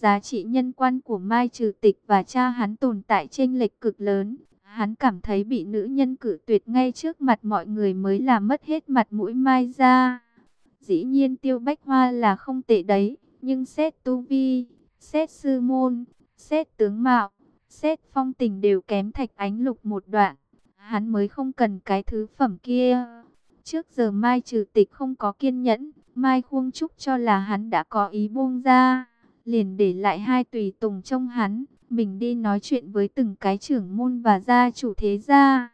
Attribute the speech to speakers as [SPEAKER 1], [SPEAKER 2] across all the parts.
[SPEAKER 1] Giá trị nhân quan của Mai Trừ Tịch và cha hắn tồn tại chênh lệch cực lớn. Hắn cảm thấy bị nữ nhân cử tuyệt ngay trước mặt mọi người mới là mất hết mặt mũi Mai ra. Dĩ nhiên Tiêu Bách Hoa là không tệ đấy, nhưng xét tu vi, xét sư môn, xét tướng mạo, xét phong tình đều kém thạch ánh lục một đoạn. Hắn mới không cần cái thứ phẩm kia. Trước giờ Mai trừ tịch không có kiên nhẫn, Mai Khuông Trúc cho là hắn đã có ý buông ra, liền để lại hai tùy tùng trong hắn, mình đi nói chuyện với từng cái trưởng môn và gia chủ thế gia.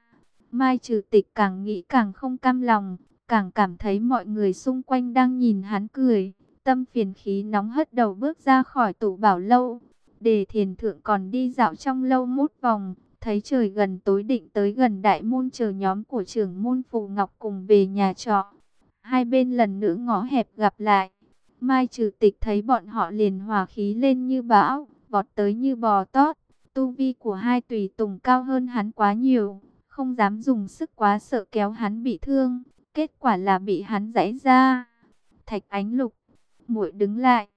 [SPEAKER 1] Mai trừ tịch càng nghĩ càng không cam lòng, càng cảm thấy mọi người xung quanh đang nhìn hắn cười, tâm phiền khí nóng hất đầu bước ra khỏi tủ bảo lâu. Đề thiền thượng còn đi dạo trong lâu mút vòng, thấy trời gần tối định tới gần đại môn chờ nhóm của trưởng môn Phù Ngọc cùng về nhà trọ. Hai bên lần nữa ngõ hẹp gặp lại. Mai trừ tịch thấy bọn họ liền hòa khí lên như bão, vọt tới như bò tót. Tu vi của hai tùy tùng cao hơn hắn quá nhiều, không dám dùng sức quá sợ kéo hắn bị thương. Kết quả là bị hắn giãy ra. Thạch ánh lục, muội đứng lại.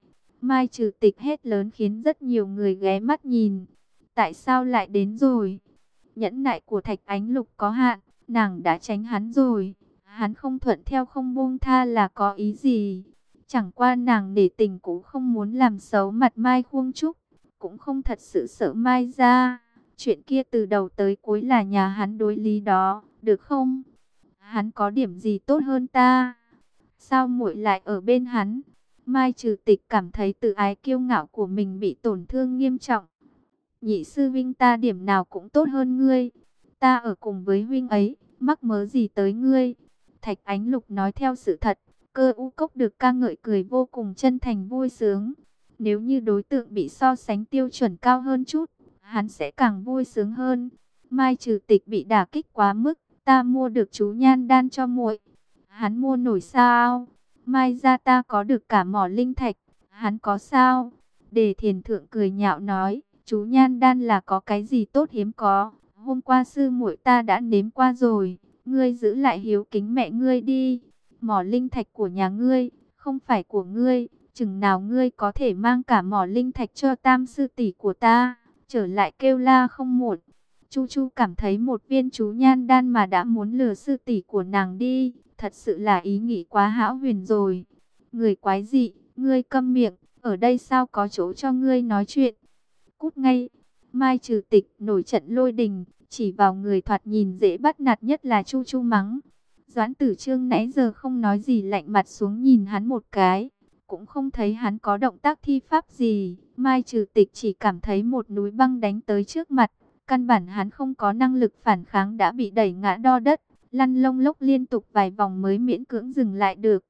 [SPEAKER 1] Mai trừ tịch hết lớn khiến rất nhiều người ghé mắt nhìn. Tại sao lại đến rồi? Nhẫn nại của thạch ánh lục có hạn, nàng đã tránh hắn rồi. Hắn không thuận theo không buông tha là có ý gì? Chẳng qua nàng để tình cũng không muốn làm xấu mặt Mai Khuông Trúc. Cũng không thật sự sợ Mai ra. Chuyện kia từ đầu tới cuối là nhà hắn đối lý đó, được không? Hắn có điểm gì tốt hơn ta? Sao muội lại ở bên hắn? Mai trừ tịch cảm thấy tự ái kiêu ngạo của mình bị tổn thương nghiêm trọng. Nhị sư vinh ta điểm nào cũng tốt hơn ngươi. Ta ở cùng với huynh ấy, mắc mớ gì tới ngươi? Thạch Ánh Lục nói theo sự thật, cơ u cốc được ca ngợi cười vô cùng chân thành vui sướng. Nếu như đối tượng bị so sánh tiêu chuẩn cao hơn chút, hắn sẽ càng vui sướng hơn. Mai trừ tịch bị đả kích quá mức, ta mua được chú nhan đan cho muội. Hắn mua nổi sao? Mai ra ta có được cả mỏ linh thạch, hắn có sao? Đề thiền thượng cười nhạo nói, chú nhan đan là có cái gì tốt hiếm có. Hôm qua sư muội ta đã nếm qua rồi, ngươi giữ lại hiếu kính mẹ ngươi đi. Mỏ linh thạch của nhà ngươi, không phải của ngươi, chừng nào ngươi có thể mang cả mỏ linh thạch cho tam sư tỷ của ta, trở lại kêu la không muộn. Chu Chu cảm thấy một viên chú nhan đan mà đã muốn lừa sư tỷ của nàng đi, thật sự là ý nghĩ quá hão huyền rồi. Người quái dị, ngươi câm miệng, ở đây sao có chỗ cho ngươi nói chuyện. Cút ngay, Mai trừ tịch nổi trận lôi đình, chỉ vào người thoạt nhìn dễ bắt nạt nhất là Chu Chu mắng. Doãn tử trương nãy giờ không nói gì lạnh mặt xuống nhìn hắn một cái. Cũng không thấy hắn có động tác thi pháp gì. Mai trừ tịch chỉ cảm thấy một núi băng đánh tới trước mặt. Căn bản hắn không có năng lực phản kháng đã bị đẩy ngã đo đất. Lăn lông lốc liên tục vài vòng mới miễn cưỡng dừng lại được.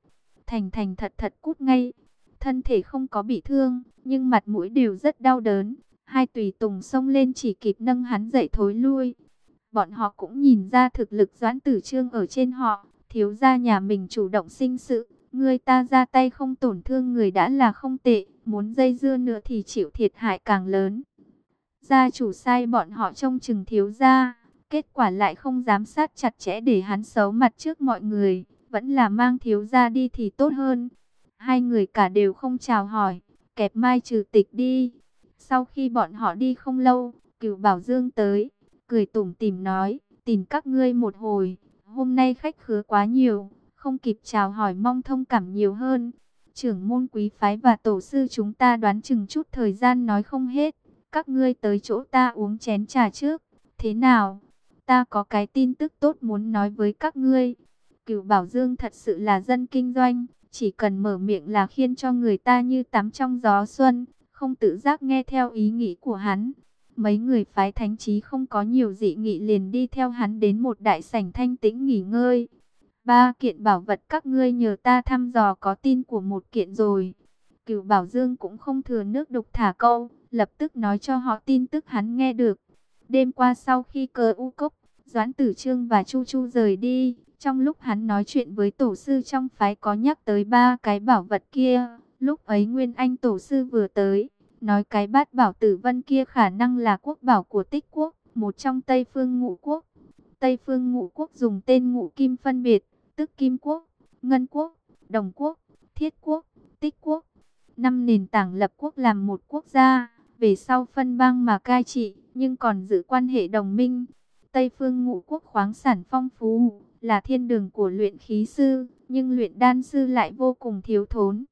[SPEAKER 1] Thành thành thật thật cút ngay. Thân thể không có bị thương, nhưng mặt mũi đều rất đau đớn. Hai tùy tùng xông lên chỉ kịp nâng hắn dậy thối lui. Bọn họ cũng nhìn ra thực lực doãn tử trương ở trên họ. Thiếu gia nhà mình chủ động sinh sự. Người ta ra tay không tổn thương người đã là không tệ. Muốn dây dưa nữa thì chịu thiệt hại càng lớn. Gia chủ sai bọn họ trông chừng thiếu gia. Kết quả lại không giám sát chặt chẽ để hắn xấu mặt trước mọi người. Vẫn là mang thiếu gia đi thì tốt hơn. Hai người cả đều không chào hỏi. Kẹp mai trừ tịch đi. Sau khi bọn họ đi không lâu, cửu bảo dương tới. Cười tủm tìm nói, tìm các ngươi một hồi. Hôm nay khách khứa quá nhiều, không kịp chào hỏi mong thông cảm nhiều hơn. Trưởng môn quý phái và tổ sư chúng ta đoán chừng chút thời gian nói không hết. Các ngươi tới chỗ ta uống chén trà trước. Thế nào? Ta có cái tin tức tốt muốn nói với các ngươi. Cửu Bảo Dương thật sự là dân kinh doanh, chỉ cần mở miệng là khiến cho người ta như tắm trong gió xuân, không tự giác nghe theo ý nghĩ của hắn. Mấy người phái thánh trí không có nhiều dị nghị liền đi theo hắn đến một đại sảnh thanh tĩnh nghỉ ngơi. Ba kiện bảo vật các ngươi nhờ ta thăm dò có tin của một kiện rồi. Cửu Bảo Dương cũng không thừa nước đục thả câu, lập tức nói cho họ tin tức hắn nghe được. Đêm qua sau khi cờ u cốc, Doãn Tử Trương và Chu Chu rời đi, trong lúc hắn nói chuyện với tổ sư trong phái có nhắc tới ba cái bảo vật kia, lúc ấy Nguyên Anh tổ sư vừa tới, nói cái bát bảo tử vân kia khả năng là quốc bảo của tích quốc, một trong Tây Phương Ngũ Quốc. Tây Phương Ngũ Quốc dùng tên Ngũ Kim phân biệt, tức Kim Quốc, Ngân Quốc, Đồng Quốc, Thiết Quốc, Tích Quốc. năm nền tảng lập quốc làm một quốc gia, về sau phân bang mà cai trị, nhưng còn giữ quan hệ đồng minh. Tây phương ngũ quốc khoáng sản phong phú, là thiên đường của luyện khí sư, nhưng luyện đan sư lại vô cùng thiếu thốn.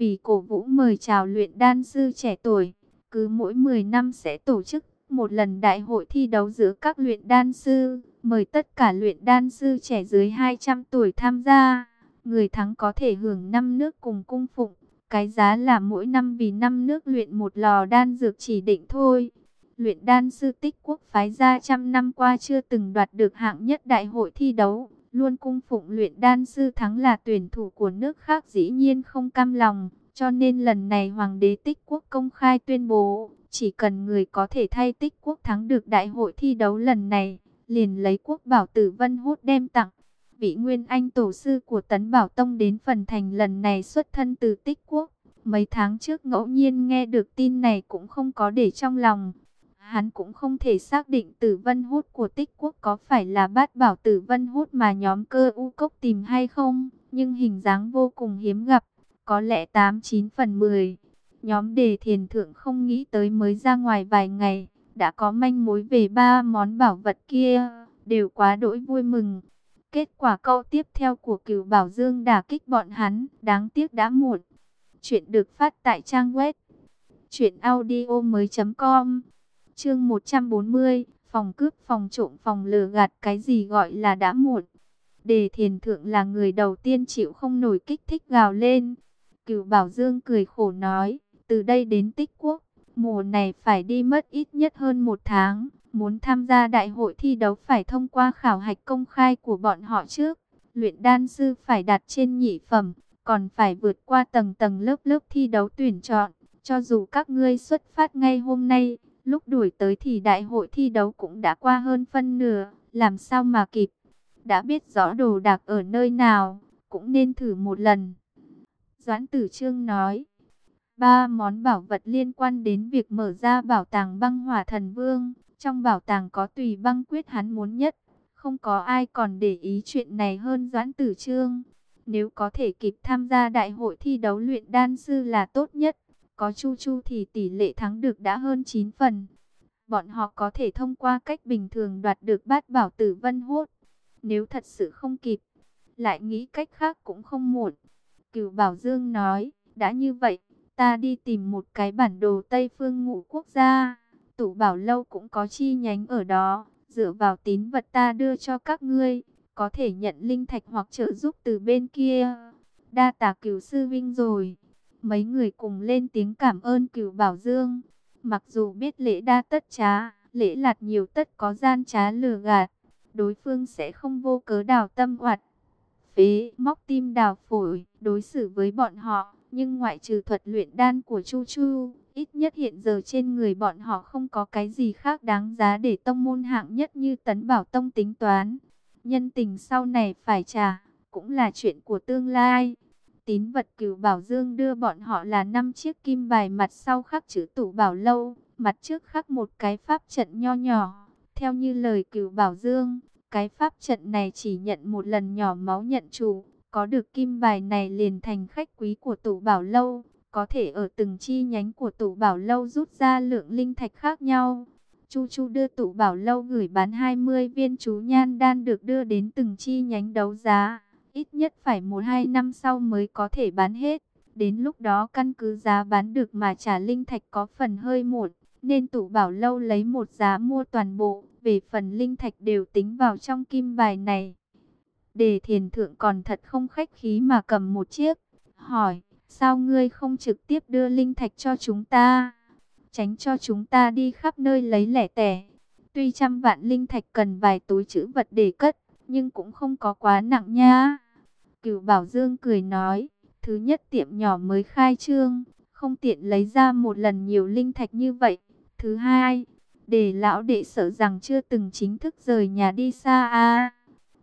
[SPEAKER 1] Vì cổ vũ mời chào luyện đan sư trẻ tuổi, cứ mỗi 10 năm sẽ tổ chức một lần đại hội thi đấu giữa các luyện đan sư, mời tất cả luyện đan sư trẻ dưới 200 tuổi tham gia. Người thắng có thể hưởng năm nước cùng cung phụng, cái giá là mỗi năm vì năm nước luyện một lò đan dược chỉ định thôi. Luyện đan sư tích quốc phái ra trăm năm qua chưa từng đoạt được hạng nhất đại hội thi đấu, luôn cung phụng luyện đan sư thắng là tuyển thủ của nước khác dĩ nhiên không cam lòng, cho nên lần này Hoàng đế Tích Quốc công khai tuyên bố, chỉ cần người có thể thay Tích Quốc thắng được đại hội thi đấu lần này, liền lấy quốc bảo tử Vân hút đem tặng. Vị Nguyên Anh tổ sư của Tấn Bảo Tông đến phần thành lần này xuất thân từ Tích Quốc. Mấy tháng trước ngẫu nhiên nghe được tin này cũng không có để trong lòng. Hắn cũng không thể xác định tử vân hút của tích quốc có phải là bát bảo tử vân hút mà nhóm cơ u cốc tìm hay không. Nhưng hình dáng vô cùng hiếm gặp, có lẽ 8-9 phần 10. Nhóm đề thiền thượng không nghĩ tới mới ra ngoài vài ngày, đã có manh mối về ba món bảo vật kia, đều quá đỗi vui mừng. Kết quả câu tiếp theo của cửu bảo dương đả kích bọn hắn, đáng tiếc đã muộn. Chuyện được phát tại trang web truyện audio mới com Chương 140, phòng cướp, phòng trộm, phòng lừa gạt, cái gì gọi là đã muộn. Đề Thiền thượng là người đầu tiên chịu không nổi kích thích gào lên. Cửu Bảo Dương cười khổ nói, từ đây đến Tích Quốc, mùa này phải đi mất ít nhất hơn một tháng. Muốn tham gia đại hội thi đấu phải thông qua khảo hạch công khai của bọn họ trước. Luyện đan sư phải đặt trên nhị phẩm, còn phải vượt qua tầng tầng lớp lớp thi đấu tuyển chọn. Cho dù các ngươi xuất phát ngay hôm nay, lúc đuổi tới thì đại hội thi đấu cũng đã qua hơn phân nửa, làm sao mà kịp. Đã biết rõ đồ đạc ở nơi nào, cũng nên thử một lần. Doãn Tử Trương nói, ba món bảo vật liên quan đến việc mở ra bảo tàng băng hỏa thần vương. Trong bảo tàng có tùy băng quyết hắn muốn nhất, không có ai còn để ý chuyện này hơn Doãn Tử Trương. Nếu có thể kịp tham gia đại hội thi đấu luyện đan sư là tốt nhất. Có Chu Chu thì tỷ lệ thắng được đã hơn 9 phần. Bọn họ có thể thông qua cách bình thường đoạt được bát bảo tử vân hốt. Nếu thật sự không kịp, lại nghĩ cách khác cũng không muộn. Cửu Bảo Dương nói, đã như vậy, ta đi tìm một cái bản đồ Tây Phương ngũ quốc gia. Tủ Bảo Lâu cũng có chi nhánh ở đó, dựa vào tín vật ta đưa cho các ngươi, có thể nhận linh thạch hoặc trợ giúp từ bên kia. Đa tà cửu sư vinh rồi. Mấy người cùng lên tiếng cảm ơn cửu Bảo Dương. Mặc dù biết lễ đa tất trá, lễ lạt nhiều tất có gian trá lừa gạt, đối phương sẽ không vô cớ đào tâm oạt. Phế, móc tim đào phổi, đối xử với bọn họ, nhưng ngoại trừ thuật luyện đan của Chu Chu, ít nhất hiện giờ trên người bọn họ không có cái gì khác đáng giá để tông môn hạng nhất như Tấn Bảo Tông tính toán. Nhân tình sau này phải trả, cũng là chuyện của tương lai. Tín vật cửu bảo dương đưa bọn họ là năm chiếc kim bài mặt sau khắc chữ tủ bảo lâu, mặt trước khắc một cái pháp trận nho nhỏ. Theo như lời cửu bảo dương, cái pháp trận này chỉ nhận một lần nhỏ máu nhận chủ, có được kim bài này liền thành khách quý của tủ bảo lâu, có thể ở từng chi nhánh của tủ bảo lâu rút ra lượng linh thạch khác nhau. Chu Chu đưa tủ bảo lâu gửi bán 20 viên chú nhan đan được đưa đến từng chi nhánh đấu giá. Ít nhất phải 1-2 năm sau mới có thể bán hết. Đến lúc đó căn cứ giá bán được mà trả linh thạch có phần hơi muộn. Nên tủ bảo lâu lấy một giá mua toàn bộ. Về phần linh thạch đều tính vào trong kim bài này. Đề thiền thượng còn thật không khách khí mà cầm một chiếc. Hỏi, sao ngươi không trực tiếp đưa linh thạch cho chúng ta? Tránh cho chúng ta đi khắp nơi lấy lẻ tẻ. Tuy trăm vạn linh thạch cần vài túi chữ vật để cất, nhưng cũng không có quá nặng nha. Cửu Bảo Dương cười nói, thứ nhất tiệm nhỏ mới khai trương, không tiện lấy ra một lần nhiều linh thạch như vậy. Thứ hai, để lão đệ sợ rằng chưa từng chính thức rời nhà đi xa a.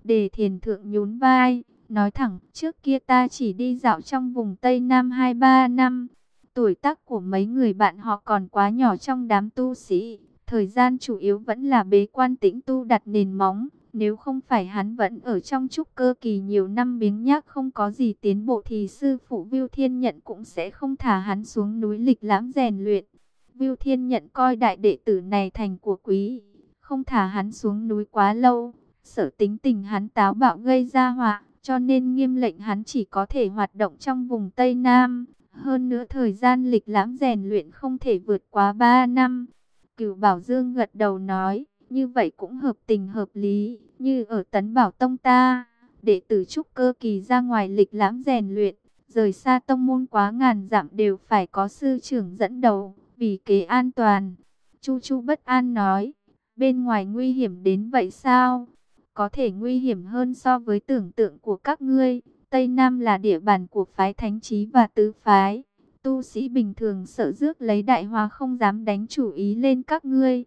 [SPEAKER 1] Để thiền thượng nhún vai, nói thẳng, trước kia ta chỉ đi dạo trong vùng Tây Nam 2-3 năm. Tuổi tác của mấy người bạn họ còn quá nhỏ trong đám tu sĩ, thời gian chủ yếu vẫn là bế quan tĩnh tu đặt nền móng, nếu không phải hắn vẫn ở trong trúc cơ kỳ nhiều năm biếng nhác không có gì tiến bộ thì sư phụ Viu Thiên Nhận cũng sẽ không thả hắn xuống núi lịch lãm rèn luyện. Viu Thiên Nhận coi đại đệ tử này thành của quý, không thả hắn xuống núi quá lâu, sợ tính tình hắn táo bạo gây ra họa, cho nên nghiêm lệnh hắn chỉ có thể hoạt động trong vùng Tây Nam. Hơn nữa thời gian lịch lãm rèn luyện không thể vượt quá 3 năm. Cửu Bảo Dương gật đầu nói, như vậy cũng hợp tình hợp lý, như ở Tấn Bảo Tông ta, đệ tử trúc cơ kỳ ra ngoài lịch lãm rèn luyện, rời xa tông môn quá ngàn dặm đều phải có sư trưởng dẫn đầu, vì kế an toàn. Chu Chu bất an nói, bên ngoài nguy hiểm đến vậy sao? Có thể nguy hiểm hơn so với tưởng tượng của các ngươi. Tây Nam là địa bàn của phái thánh trí và tứ phái. Tu sĩ bình thường sợ rước lấy đại hòa không dám đánh chủ ý lên các ngươi.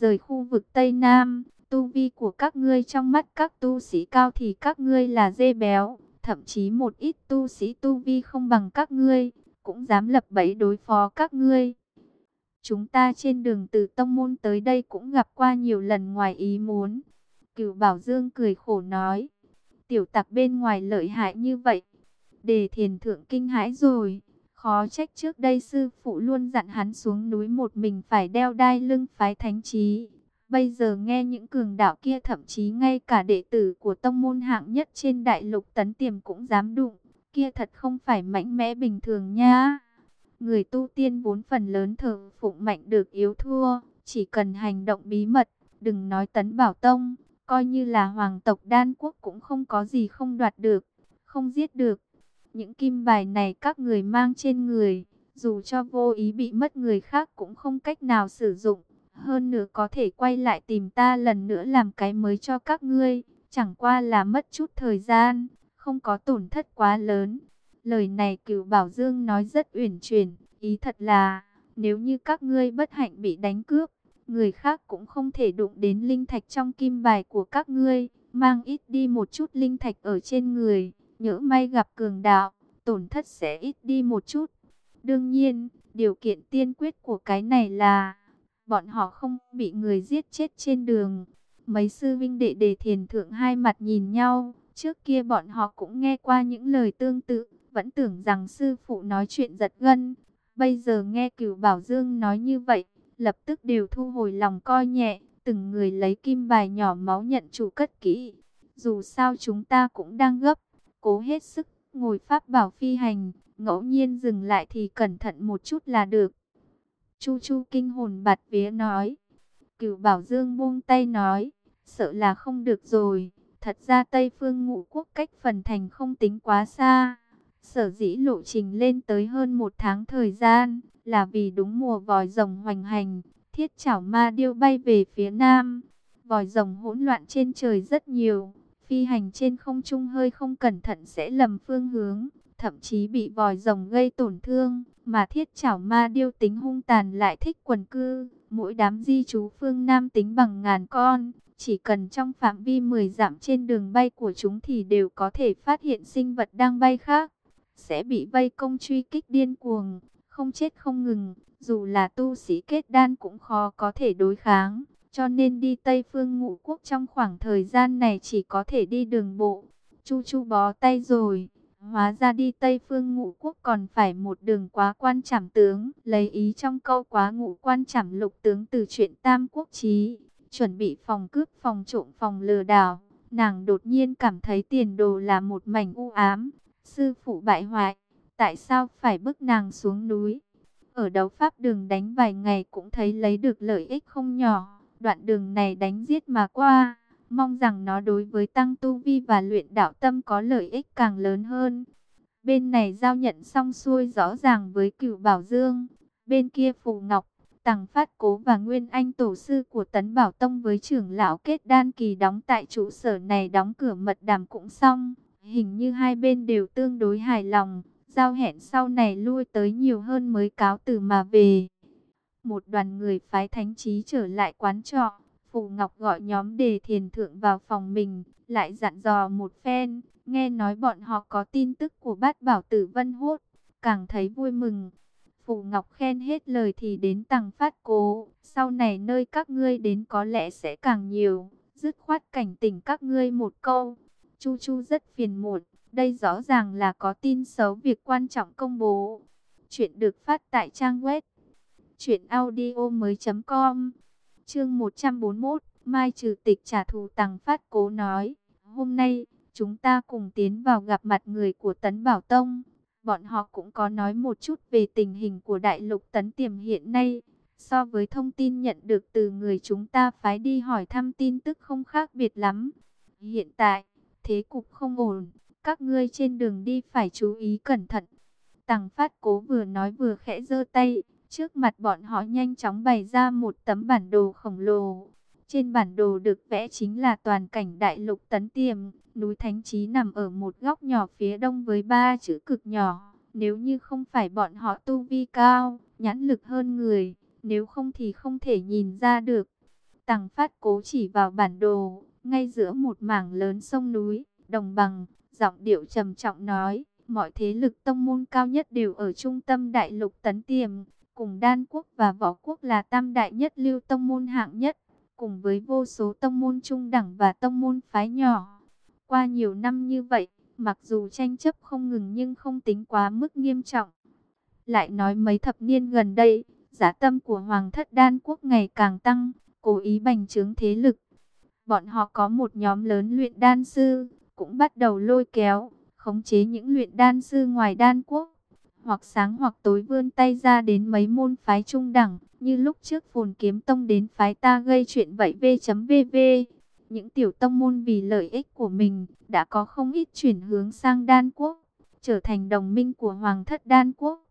[SPEAKER 1] Rời khu vực Tây Nam, tu vi của các ngươi trong mắt các tu sĩ cao thì các ngươi là dê béo. Thậm chí một ít tu sĩ tu vi không bằng các ngươi, cũng dám lập bẫy đối phó các ngươi. Chúng ta trên đường từ Tông Môn tới đây cũng gặp qua nhiều lần ngoài ý muốn. Cửu Bảo Dương cười khổ nói, tiểu tặc bên ngoài lợi hại như vậy. Đề thiền thượng kinh hãi rồi, khó trách trước đây sư phụ luôn dặn hắn xuống núi một mình phải đeo đai lưng phái thánh trí. Bây giờ nghe những cường đạo kia thậm chí ngay cả đệ tử của tông môn hạng nhất trên đại lục tấn tiềm cũng dám đụng. Kia thật không phải mạnh mẽ bình thường nha. Người tu tiên vốn phần lớn thờ phụng mạnh được yếu thua. Chỉ cần hành động bí mật, đừng nói tấn bảo tông. Coi như là hoàng tộc đan quốc cũng không có gì không đoạt được, không giết được. Những kim bài này các người mang trên người, dù cho vô ý bị mất người khác cũng không cách nào sử dụng. Hơn nữa có thể quay lại tìm ta lần nữa làm cái mới cho các ngươi. Chẳng qua là mất chút thời gian, không có tổn thất quá lớn. Lời này cửu Bảo Dương nói rất uyển chuyển, ý thật là, nếu như các ngươi bất hạnh bị đánh cướp, người khác cũng không thể đụng đến linh thạch trong kim bài của các ngươi, mang ít đi một chút linh thạch ở trên người, nhỡ may gặp cường đạo, tổn thất sẽ ít đi một chút. Đương nhiên, điều kiện tiên quyết của cái này là bọn họ không bị người giết chết trên đường. Mấy sư vinh đệ đề thiền thượng hai mặt nhìn nhau, trước kia bọn họ cũng nghe qua những lời tương tự, vẫn tưởng rằng sư phụ nói chuyện giật gân. Bây giờ nghe cửu Bảo Dương nói như vậy, lập tức đều thu hồi lòng coi nhẹ, từng người lấy kim bài nhỏ máu nhận chủ cất kỹ. Dù sao chúng ta cũng đang gấp, cố hết sức, ngồi pháp bảo phi hành, ngẫu nhiên dừng lại thì cẩn thận một chút là được. Chu Chu kinh hồn bạt vía nói, cửu bảo dương buông tay nói, sợ là không được rồi, thật ra Tây Phương ngũ quốc cách phần thành không tính quá xa. Sở dĩ lộ trình lên tới hơn một tháng thời gian, là vì đúng mùa vòi rồng hoành hành, thiết chảo ma điêu bay về phía nam. Vòi rồng hỗn loạn trên trời rất nhiều, phi hành trên không trung hơi không cẩn thận sẽ lầm phương hướng, thậm chí bị vòi rồng gây tổn thương, mà thiết chảo ma điêu tính hung tàn lại thích quần cư, mỗi đám di chú phương Nam tính bằng ngàn con, chỉ cần trong phạm vi 10 dặm trên đường bay của chúng thì đều có thể phát hiện sinh vật đang bay khác, sẽ bị vây công truy kích điên cuồng, không chết không ngừng, dù là tu sĩ kết đan cũng khó có thể đối kháng, cho nên đi Tây Phương ngũ quốc trong khoảng thời gian này chỉ có thể đi đường bộ. Chu Chu bó tay rồi, hóa ra đi Tây Phương ngũ quốc còn phải một đường quá quan trảm tướng, lấy ý trong câu quá ngũ quan trảm lục tướng từ chuyện Tam Quốc Chí, chuẩn bị phòng cướp phòng trộm phòng lừa đảo. Nàng đột nhiên cảm thấy tiền đồ là một mảnh u ám, sư phụ bại hoại Tại sao phải bức nàng xuống núi? Ở đấu pháp đường đánh vài ngày cũng thấy lấy được lợi ích không nhỏ. Đoạn đường này đánh giết mà qua. Mong rằng nó đối với tăng tu vi và luyện đạo tâm có lợi ích càng lớn hơn. Bên này giao nhận xong xuôi rõ ràng với cửu Bảo Dương. Bên kia Phù Ngọc, Tằng Phát Cố và Nguyên Anh tổ sư của Tấn Bảo Tông với trưởng lão kết đan kỳ đóng tại trụ sở này đóng cửa mật đàm cũng xong. Hình như hai bên đều tương đối hài lòng giao hẹn sau này lui tới nhiều hơn mới cáo từ mà về. Một đoàn người phái thánh trí trở lại quán trọ, Phù Ngọc gọi nhóm đề thiền thượng vào phòng mình, lại dặn dò một phen, nghe nói bọn họ có tin tức của bát bảo tử vân hốt, càng thấy vui mừng. Phù Ngọc khen hết lời thì đến tầng phát cố, sau này nơi các ngươi đến có lẽ sẽ càng nhiều, dứt khoát cảnh tỉnh các ngươi một câu. Chu Chu rất phiền muộn, đây rõ ràng là có tin xấu việc quan trọng công bố. Chuyện được phát tại trang web truyệnaudiomoi.com. Chương 141, Mai trừ tịch trả thù Tằng Phát Cố nói, "Hôm nay chúng ta cùng tiến vào gặp mặt người của Tấn Bảo Tông." Bọn họ cũng có nói một chút về tình hình của đại lục Tấn Tiềm hiện nay. So với thông tin nhận được từ người chúng ta phái đi hỏi thăm tin tức không khác biệt lắm. Hiện tại, thế cục không ổn, các ngươi trên đường đi phải chú ý cẩn thận. Tằng phát cố vừa nói vừa khẽ giơ tay, trước mặt bọn họ nhanh chóng bày ra một tấm bản đồ khổng lồ. Trên bản đồ được vẽ chính là toàn cảnh đại lục tấn tiềm, núi Thánh Trí nằm ở một góc nhỏ phía đông với ba chữ cực nhỏ. Nếu như không phải bọn họ tu vi cao, nhãn lực hơn người, nếu không thì không thể nhìn ra được. Tằng phát cố chỉ vào bản đồ, ngay giữa một mảng lớn sông núi, đồng bằng, giọng điệu trầm trọng nói, mọi thế lực tông môn cao nhất đều ở trung tâm đại lục tấn tiềm, cùng đan quốc và võ quốc là tam đại nhất lưu tông môn hạng nhất, cùng với vô số tông môn trung đẳng và tông môn phái nhỏ. Qua nhiều năm như vậy, mặc dù tranh chấp không ngừng nhưng không tính quá mức nghiêm trọng. Lại nói mấy thập niên gần đây, giá tâm của Hoàng thất đan quốc ngày càng tăng, cố ý bành trướng thế lực. Bọn họ có một nhóm lớn luyện đan sư, cũng bắt đầu lôi kéo, khống chế những luyện đan sư ngoài đan quốc. Hoặc sáng hoặc tối vươn tay ra đến mấy môn phái trung đẳng, như lúc trước phồn kiếm tông đến phái ta gây chuyện vậy v.vv. Những tiểu tông môn vì lợi ích của mình, đã có không ít chuyển hướng sang đan quốc, trở thành đồng minh của hoàng thất đan quốc.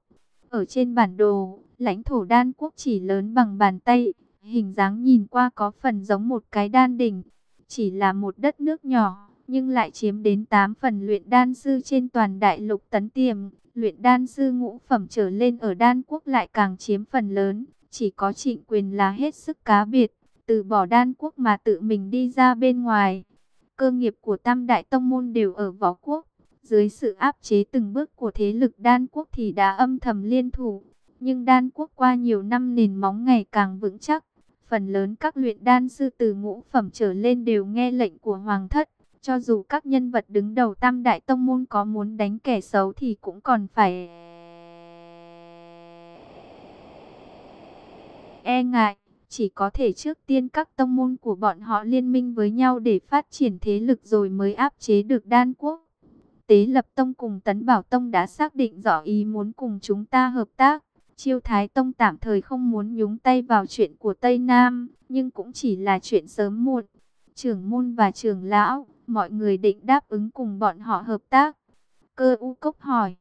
[SPEAKER 1] Ở trên bản đồ, lãnh thổ đan quốc chỉ lớn bằng bàn tay, hình dáng nhìn qua có phần giống một cái đan đỉnh, chỉ là một đất nước nhỏ, nhưng lại chiếm đến 8 phần luyện đan sư trên toàn đại lục tấn tiềm. Luyện đan sư ngũ phẩm trở lên ở đan quốc lại càng chiếm phần lớn, chỉ có trịnh quyền là hết sức cá biệt, từ bỏ đan quốc mà tự mình đi ra bên ngoài. Cơ nghiệp của tam đại tông môn đều ở võ quốc, dưới sự áp chế từng bước của thế lực đan quốc thì đã âm thầm liên thủ. Nhưng đan quốc qua nhiều năm nền móng ngày càng vững chắc. Phần lớn các luyện đan sư từ ngũ phẩm trở lên đều nghe lệnh của hoàng thất. Cho dù các nhân vật đứng đầu tam đại tông môn có muốn đánh kẻ xấu thì cũng còn phải e ngại. Chỉ có thể trước tiên các tông môn của bọn họ liên minh với nhau để phát triển thế lực rồi mới áp chế được đan quốc. Tế Lập Tông cùng Tấn Bảo Tông đã xác định rõ ý muốn cùng chúng ta hợp tác. Chiêu Thái Tông tạm thời không muốn nhúng tay vào chuyện của Tây Nam, nhưng cũng chỉ là chuyện sớm muộn. Trưởng môn và trưởng lão, mọi người định đáp ứng cùng bọn họ hợp tác. Cơ u cốc hỏi.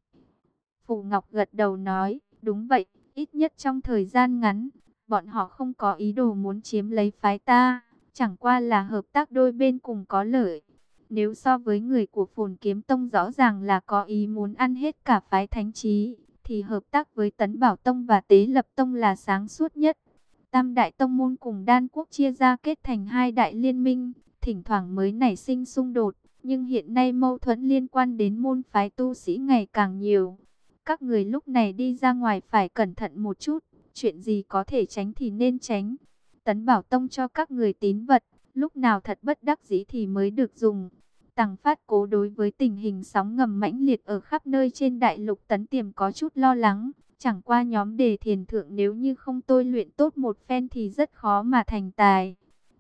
[SPEAKER 1] Phù Ngọc gật đầu nói, đúng vậy, ít nhất trong thời gian ngắn, bọn họ không có ý đồ muốn chiếm lấy phái ta, chẳng qua là hợp tác đôi bên cùng có lợi. Nếu so với người của phồn kiếm tông rõ ràng là có ý muốn ăn hết cả phái thánh trí, thì hợp tác với Tấn Bảo Tông và Tế Lập Tông là sáng suốt nhất. Tam Đại Tông Môn cùng Đan Quốc chia ra kết thành hai đại liên minh, thỉnh thoảng mới nảy sinh xung đột, nhưng hiện nay mâu thuẫn liên quan đến môn phái tu sĩ ngày càng nhiều. Các người lúc này đi ra ngoài phải cẩn thận một chút, chuyện gì có thể tránh thì nên tránh. Tấn Bảo Tông cho các người tín vật, lúc nào thật bất đắc dĩ thì mới được dùng. Tằng phát cố đối với tình hình sóng ngầm mãnh liệt ở khắp nơi trên đại lục tấn tiềm có chút lo lắng. Chẳng qua nhóm đề thiền thượng nếu như không tôi luyện tốt một phen thì rất khó mà thành tài.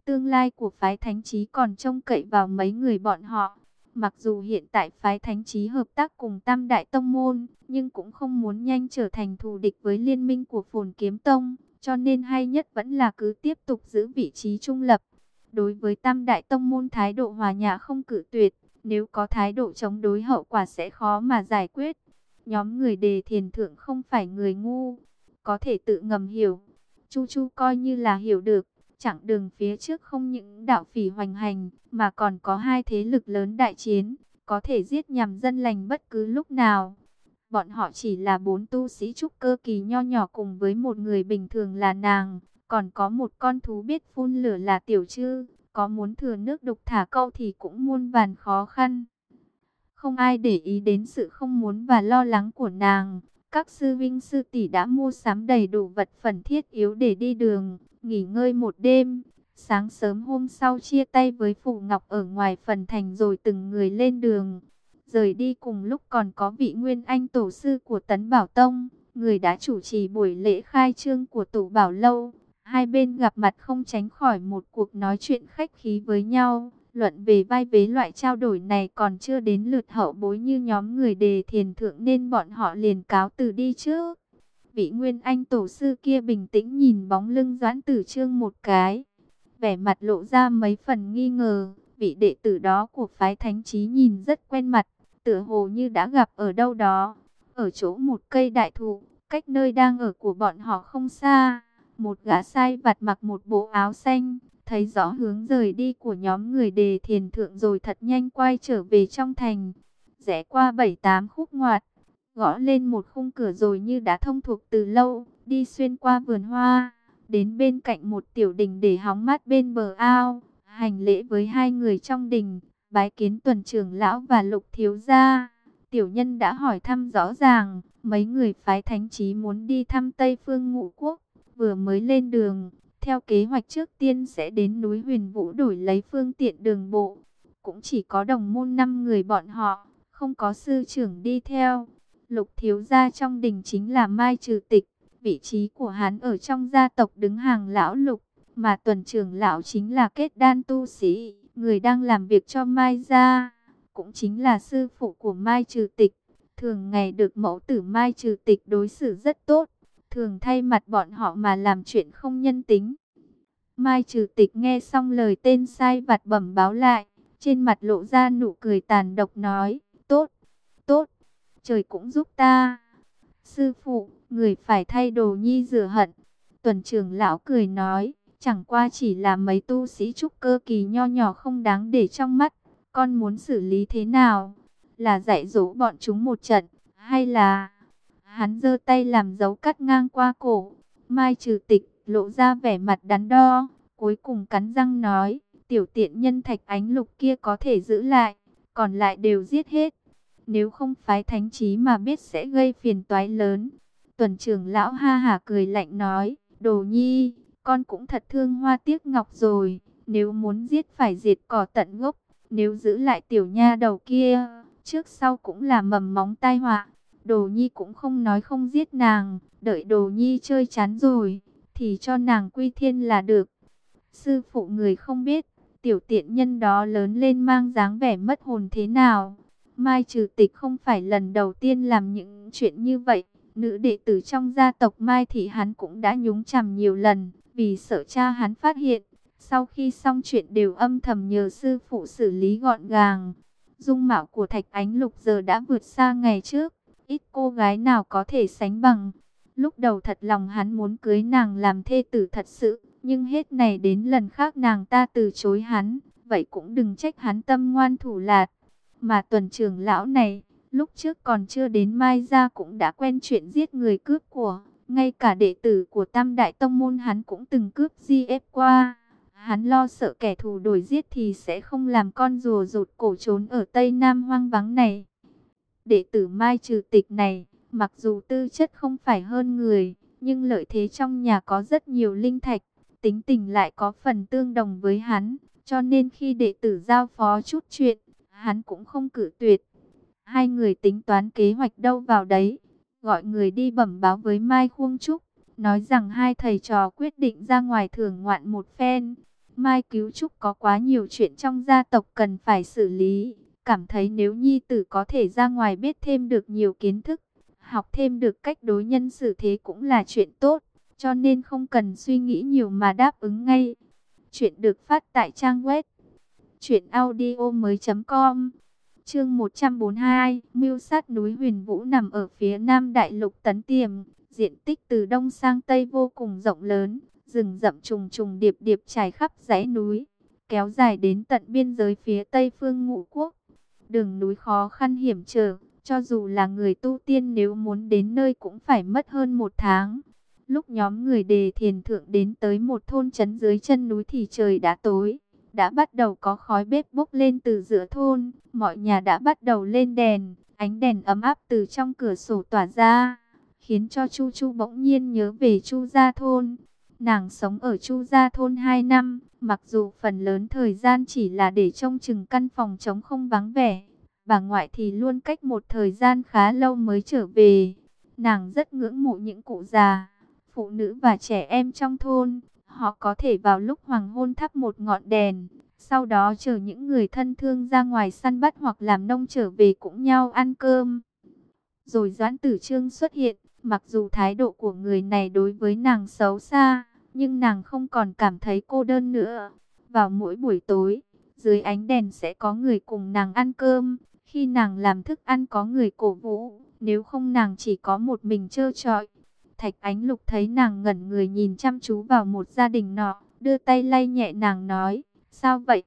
[SPEAKER 1] Tương lai của phái thánh trí còn trông cậy vào mấy người bọn họ. Mặc dù hiện tại phái thánh trí hợp tác cùng tam đại tông môn, nhưng cũng không muốn nhanh trở thành thù địch với liên minh của phồn kiếm tông. Cho nên hay nhất vẫn là cứ tiếp tục giữ vị trí trung lập. Đối với tam đại tông môn thái độ hòa nhã không cử tuyệt, nếu có thái độ chống đối hậu quả sẽ khó mà giải quyết. Nhóm người đề thiền thượng không phải người ngu, có thể tự ngầm hiểu. Chu Chu coi như là hiểu được, chặng đường phía trước không những đạo phỉ hoành hành, mà còn có hai thế lực lớn đại chiến, có thể giết nhằm dân lành bất cứ lúc nào. Bọn họ chỉ là bốn tu sĩ trúc cơ kỳ nho nhỏ cùng với một người bình thường là nàng, còn có một con thú biết phun lửa là tiểu chư, có muốn thừa nước đục thả câu thì cũng muôn vàn khó khăn. Không ai để ý đến sự không muốn và lo lắng của nàng. Các sư vinh sư tỷ đã mua sắm đầy đủ vật phẩm thiết yếu để đi đường, nghỉ ngơi một đêm. Sáng sớm hôm sau chia tay với Phủ Ngọc ở ngoài phần thành rồi từng người lên đường. Rời đi cùng lúc còn có vị Nguyên Anh tổ sư của Tấn Bảo Tông, người đã chủ trì buổi lễ khai trương của Tổ Bảo Lâu. Hai bên gặp mặt không tránh khỏi một cuộc nói chuyện khách khí với nhau. Luận về vai vế loại trao đổi này còn chưa đến lượt hậu bối như nhóm người đề thiền thượng nên bọn họ liền cáo từ đi chứ. Vị Nguyên Anh tổ sư kia bình tĩnh nhìn bóng lưng Doãn Tử Trương một cái. Vẻ mặt lộ ra mấy phần nghi ngờ, vị đệ tử đó của phái thánh trí nhìn rất quen mặt, tựa hồ như đã gặp ở đâu đó. Ở chỗ một cây đại thụ, cách nơi đang ở của bọn họ không xa, một gã sai vặt mặc một bộ áo xanh, thấy rõ hướng rời đi của nhóm người đề thiền thượng rồi thật nhanh quay trở về trong thành. Rẽ qua bảy tám khúc ngoặt, gõ lên một khung cửa rồi như đã thông thuộc từ lâu, đi xuyên qua vườn hoa, đến bên cạnh một tiểu đình để hóng mát bên bờ ao, hành lễ với hai người trong đình, bái kiến tuần trưởng lão và lục thiếu gia. Tiểu nhân đã hỏi thăm rõ ràng, mấy người phái thánh trí muốn đi thăm Tây Phương Ngũ Quốc, vừa mới lên đường, theo kế hoạch trước tiên sẽ đến núi Huyền Vũ đổi lấy phương tiện đường bộ. Cũng chỉ có đồng môn 5 người bọn họ, không có sư trưởng đi theo. Lục thiếu gia trong đình chính là Mai Trừ Tịch, vị trí của hắn ở trong gia tộc đứng hàng lão lục, mà tuần trưởng lão chính là kết đan tu sĩ, người đang làm việc cho Mai gia, cũng chính là sư phụ của Mai Trừ Tịch. Thường ngày được mẫu tử Mai Trừ Tịch đối xử rất tốt, thường thay mặt bọn họ mà làm chuyện không nhân tính. Mai trừ tịch nghe xong lời tên sai vặt bẩm báo lại, trên mặt lộ ra nụ cười tàn độc nói, tốt, tốt, trời cũng giúp ta. Sư phụ, người phải thay đồ nhi rửa hận. Tuần trưởng lão cười nói, chẳng qua chỉ là mấy tu sĩ trúc cơ kỳ nho nhỏ không đáng để trong mắt. Con muốn xử lý thế nào? Là dạy dỗ bọn chúng một trận, hay là... Hắn giơ tay làm dấu cắt ngang qua cổ. Mai trừ tịch, lộ ra vẻ mặt đắn đo. Cuối cùng cắn răng nói, tiểu tiện nhân thạch ánh lục kia có thể giữ lại. Còn lại đều giết hết. Nếu không phái thánh trí mà biết sẽ gây phiền toái lớn. Tuần trưởng lão ha hả cười lạnh nói, đồ nhi, con cũng thật thương hoa tiếc ngọc rồi. Nếu muốn giết phải diệt cỏ tận gốc. Nếu giữ lại tiểu nha đầu kia, trước sau cũng là mầm móng tai họa. Đồ Nhi cũng không nói không giết nàng, đợi Đồ Nhi chơi chán rồi, thì cho nàng quy thiên là được. Sư phụ người không biết, tiểu tiện nhân đó lớn lên mang dáng vẻ mất hồn thế nào. Mai trừ tịch không phải lần đầu tiên làm những chuyện như vậy. Nữ đệ tử trong gia tộc Mai thì hắn cũng đã nhúng chằm nhiều lần, vì sợ cha hắn phát hiện. Sau khi xong chuyện đều âm thầm nhờ sư phụ xử lý gọn gàng. Dung mạo của Thạch Ánh Lục giờ đã vượt xa ngày trước ít cô gái nào có thể sánh bằng. Lúc đầu thật lòng hắn muốn cưới nàng làm thê tử thật sự, nhưng hết này đến lần khác nàng ta từ chối hắn, vậy cũng đừng trách hắn tâm ngoan thủ lạt. Mà tuần trưởng lão này, lúc trước còn chưa đến Mai ra cũng đã quen chuyện giết người cướp của, ngay cả đệ tử của Tam Đại Tông Môn hắn cũng từng cướp di ép qua. Hắn lo sợ kẻ thù đổi giết thì sẽ không làm con rùa rụt cổ trốn ở Tây Nam hoang vắng này. Đệ tử Mai trừ tịch này, mặc dù tư chất không phải hơn người, nhưng lợi thế trong nhà có rất nhiều linh thạch, tính tình lại có phần tương đồng với hắn, cho nên khi đệ tử giao phó chút chuyện, hắn cũng không cử tuyệt. Hai người tính toán kế hoạch đâu vào đấy, gọi người đi bẩm báo với Mai Khuông Trúc, nói rằng hai thầy trò quyết định ra ngoài thưởng ngoạn một phen. Mai Cứu Trúc có quá nhiều chuyện trong gia tộc cần phải xử lý, Cảm thấy nếu nhi tử có thể ra ngoài biết thêm được nhiều kiến thức, học thêm được cách đối nhân xử thế cũng là chuyện tốt, cho nên không cần suy nghĩ nhiều mà đáp ứng ngay. Chuyện được phát tại trang web truyệnaudiomoi.com. Chương 142, Mưu sát núi Huyền Vũ nằm ở phía Nam Đại Lục Tấn Tiềm, diện tích từ đông sang tây vô cùng rộng lớn, rừng rậm trùng trùng điệp điệp trải khắp dãy núi, kéo dài đến tận biên giới phía Tây phương Ngũ Quốc. Đường núi khó khăn hiểm trở, cho dù là người tu tiên nếu muốn đến nơi cũng phải mất hơn một tháng. Lúc nhóm người đề thiền thượng đến tới một thôn trấn dưới chân núi thì trời đã tối. Đã bắt đầu có khói bếp bốc lên từ giữa thôn, mọi nhà đã bắt đầu lên đèn, ánh đèn ấm áp từ trong cửa sổ tỏa ra, khiến cho Chu Chu bỗng nhiên nhớ về Chu gia thôn. Nàng sống ở Chu Gia Thôn 2 năm, mặc dù phần lớn thời gian chỉ là để trông chừng căn phòng trống không vắng vẻ. Bà ngoại thì luôn cách một thời gian khá lâu mới trở về. Nàng rất ngưỡng mộ những cụ già, phụ nữ và trẻ em trong thôn. Họ có thể vào lúc hoàng hôn thắp một ngọn đèn, sau đó chờ những người thân thương ra ngoài săn bắt hoặc làm nông trở về cũng nhau ăn cơm. Rồi Doãn Tử Trương xuất hiện, mặc dù thái độ của người này đối với nàng xấu xa, nhưng nàng không còn cảm thấy cô đơn nữa. Vào mỗi buổi tối, dưới ánh đèn sẽ có người cùng nàng ăn cơm, khi nàng làm thức ăn có người cổ vũ, nếu không nàng chỉ có một mình trơ trọi. Thạch Ánh Lục thấy nàng ngẩn người nhìn chăm chú vào một gia đình nọ, đưa tay lay nhẹ nàng nói, sao vậy?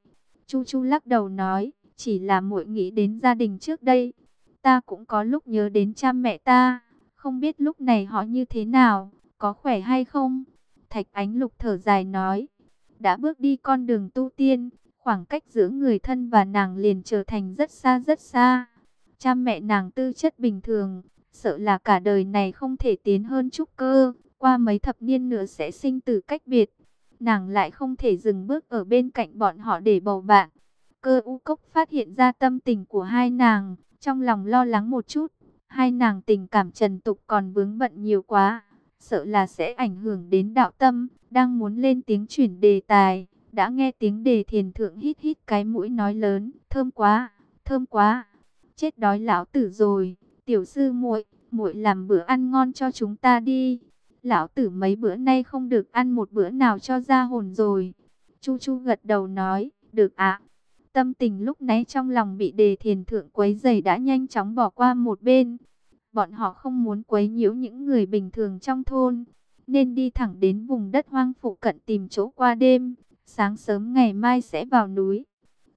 [SPEAKER 1] Chu Chu lắc đầu nói, chỉ là muội nghĩ đến gia đình trước đây. Ta cũng có lúc nhớ đến cha mẹ ta, không biết lúc này họ như thế nào, có khỏe hay không? Thạch Ánh Lục thở dài nói, đã bước đi con đường tu tiên, khoảng cách giữa người thân và nàng liền trở thành rất xa rất xa. Cha mẹ nàng tư chất bình thường, sợ là cả đời này không thể tiến hơn trúc cơ, qua mấy thập niên nữa sẽ sinh tử cách biệt. Nàng lại không thể dừng bước ở bên cạnh bọn họ để bầu bạn. Cơ u cốc phát hiện ra tâm tình của hai nàng, trong lòng lo lắng một chút. Hai nàng tình cảm trần tục còn vướng bận nhiều quá, sợ là sẽ ảnh hưởng đến đạo tâm, đang muốn lên tiếng chuyển đề tài. Đã nghe tiếng đề thiền thượng hít hít cái mũi nói lớn, thơm quá, thơm quá, chết đói lão tử rồi. Tiểu sư muội, muội làm bữa ăn ngon cho chúng ta đi. Lão tử mấy bữa nay không được ăn một bữa nào cho ra hồn rồi. Chu Chu gật đầu nói, được ạ. Tâm tình lúc nãy trong lòng bị đề thiền thượng quấy dày đã nhanh chóng bỏ qua một bên. Bọn họ không muốn quấy nhiễu những người bình thường trong thôn, nên đi thẳng đến vùng đất hoang phụ cận tìm chỗ qua đêm. Sáng sớm ngày mai sẽ vào núi.